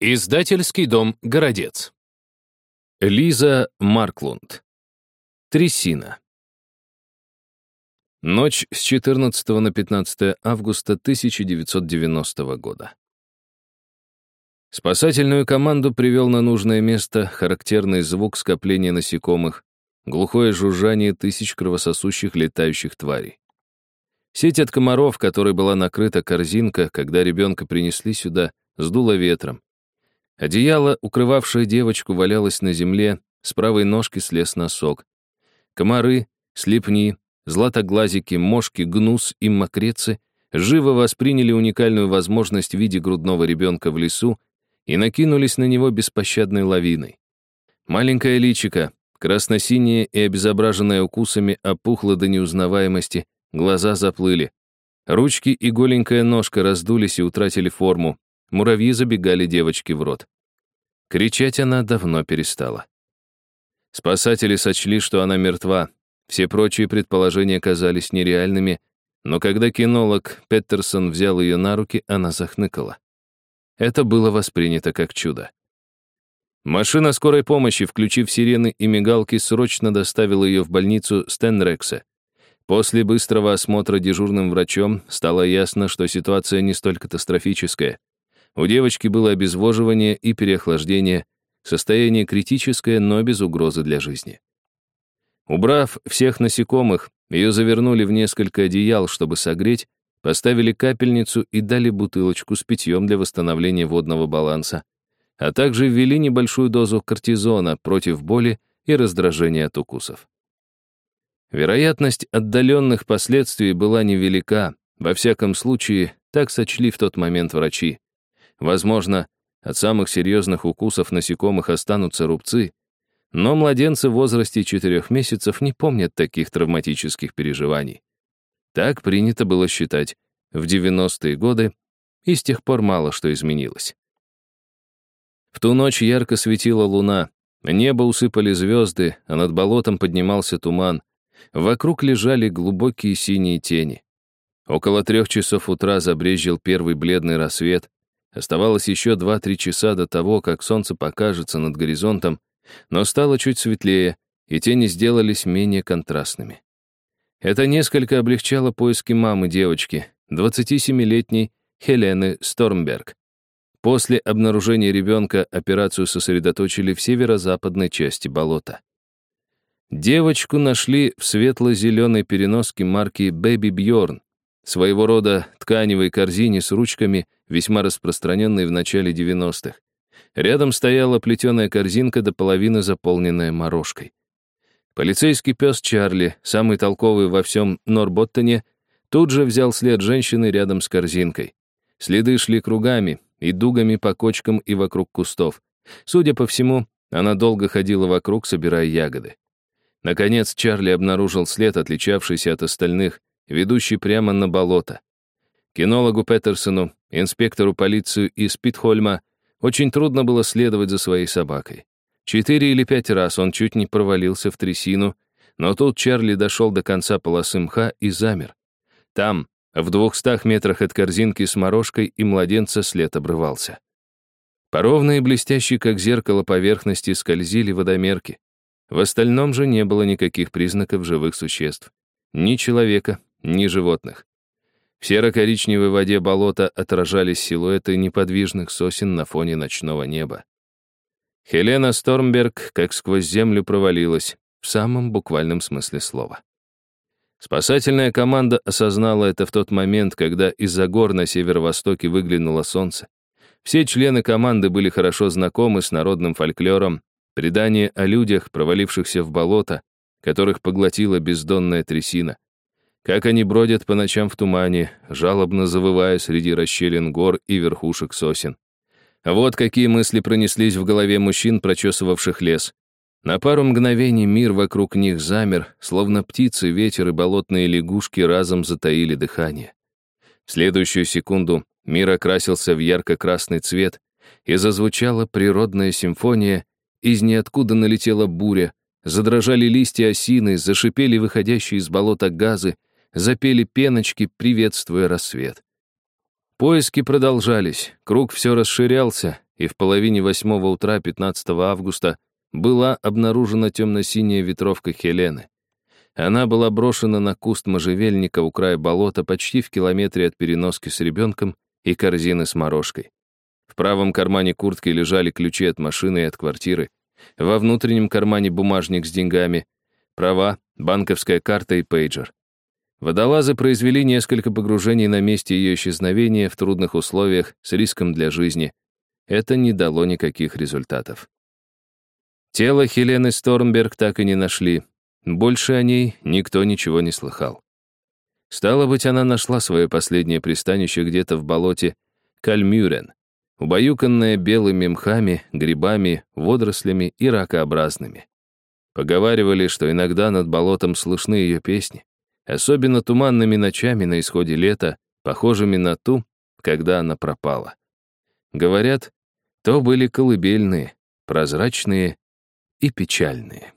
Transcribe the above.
Издательский дом «Городец». Лиза Марклунд. Трясина. Ночь с 14 на 15 августа 1990 года. Спасательную команду привел на нужное место характерный звук скопления насекомых, глухое жужжание тысяч кровососущих летающих тварей. Сеть от комаров, которой была накрыта корзинка, когда ребенка принесли сюда, сдуло ветром. Одеяло, укрывавшее девочку, валялось на земле, с правой ножки слез носок. Комары, слепни, златоглазики, мошки, гнус и мокрецы живо восприняли уникальную возможность в виде грудного ребенка в лесу и накинулись на него беспощадной лавиной. Маленькое личико, красно-синее и обезображенное укусами, опухло до неузнаваемости, глаза заплыли. Ручки и голенькая ножка раздулись и утратили форму, Муравьи забегали девочке в рот. Кричать она давно перестала. Спасатели сочли, что она мертва. Все прочие предположения казались нереальными, но когда кинолог Петерсон взял ее на руки, она захныкала. Это было воспринято как чудо. Машина скорой помощи, включив сирены и мигалки, срочно доставила ее в больницу Стенрекса. После быстрого осмотра дежурным врачом стало ясно, что ситуация не столь катастрофическая. У девочки было обезвоживание и переохлаждение, состояние критическое, но без угрозы для жизни. Убрав всех насекомых, ее завернули в несколько одеял, чтобы согреть, поставили капельницу и дали бутылочку с питьем для восстановления водного баланса, а также ввели небольшую дозу кортизона против боли и раздражения от укусов. Вероятность отдаленных последствий была невелика, во всяком случае, так сочли в тот момент врачи. Возможно, от самых серьезных укусов насекомых останутся рубцы, но младенцы в возрасте 4 месяцев не помнят таких травматических переживаний. Так принято было считать в 90-е годы, и с тех пор мало что изменилось. В ту ночь ярко светила луна, небо усыпали звезды, а над болотом поднимался туман. Вокруг лежали глубокие синие тени. Около трех часов утра забрезжил первый бледный рассвет, Оставалось еще 2-3 часа до того, как солнце покажется над горизонтом, но стало чуть светлее, и тени сделались менее контрастными. Это несколько облегчало поиски мамы девочки, 27-летней Хелены Стормберг. После обнаружения ребенка операцию сосредоточили в северо-западной части болота. Девочку нашли в светло-зеленой переноске марки Baby Bjorn, своего рода тканевой корзине с ручками, весьма распространенной в начале 90-х. Рядом стояла плетеная корзинка до половины заполненная морожкой. Полицейский пес Чарли, самый толковый во всем Норботтоне, тут же взял след женщины рядом с корзинкой. Следы шли кругами и дугами по кочкам и вокруг кустов. Судя по всему, она долго ходила вокруг, собирая ягоды. Наконец Чарли обнаружил след, отличавшийся от остальных, ведущий прямо на болото. Кинологу Петерсону, инспектору полицию из Питхольма, очень трудно было следовать за своей собакой. Четыре или пять раз он чуть не провалился в трясину, но тут Чарли дошел до конца полосы мха и замер. Там, в двухстах метрах от корзинки с морожкой и младенца след обрывался. По ровной и блестящей, как зеркало, поверхности скользили водомерки. В остальном же не было никаких признаков живых существ. Ни человека, ни животных. В серо-коричневой воде болота отражались силуэты неподвижных сосен на фоне ночного неба. Хелена Стормберг как сквозь землю провалилась, в самом буквальном смысле слова. Спасательная команда осознала это в тот момент, когда из-за гор на северо-востоке выглянуло солнце. Все члены команды были хорошо знакомы с народным фольклором, предания о людях, провалившихся в болото, которых поглотила бездонная трясина. Как они бродят по ночам в тумане, жалобно завывая среди расщелин гор и верхушек сосен. Вот какие мысли пронеслись в голове мужчин, прочесывавших лес. На пару мгновений мир вокруг них замер, словно птицы, ветер и болотные лягушки разом затаили дыхание. В следующую секунду мир окрасился в ярко-красный цвет, и зазвучала природная симфония, из ниоткуда налетела буря, задрожали листья осины, зашипели выходящие из болота газы, запели пеночки, приветствуя рассвет. Поиски продолжались, круг все расширялся, и в половине восьмого утра 15 августа была обнаружена темно-синяя ветровка Хелены. Она была брошена на куст можжевельника у края болота почти в километре от переноски с ребенком и корзины с морожкой. В правом кармане куртки лежали ключи от машины и от квартиры. Во внутреннем кармане бумажник с деньгами, права, банковская карта и пейджер. Водолазы произвели несколько погружений на месте ее исчезновения в трудных условиях с риском для жизни. Это не дало никаких результатов. Тело Хелены Стормберг так и не нашли. Больше о ней никто ничего не слыхал. Стало быть, она нашла свое последнее пристанище где-то в болоте Кальмюрен, убаюканное белыми мхами, грибами, водорослями и ракообразными. Поговаривали, что иногда над болотом слышны ее песни, особенно туманными ночами на исходе лета, похожими на ту, когда она пропала. Говорят, то были колыбельные, прозрачные и печальные.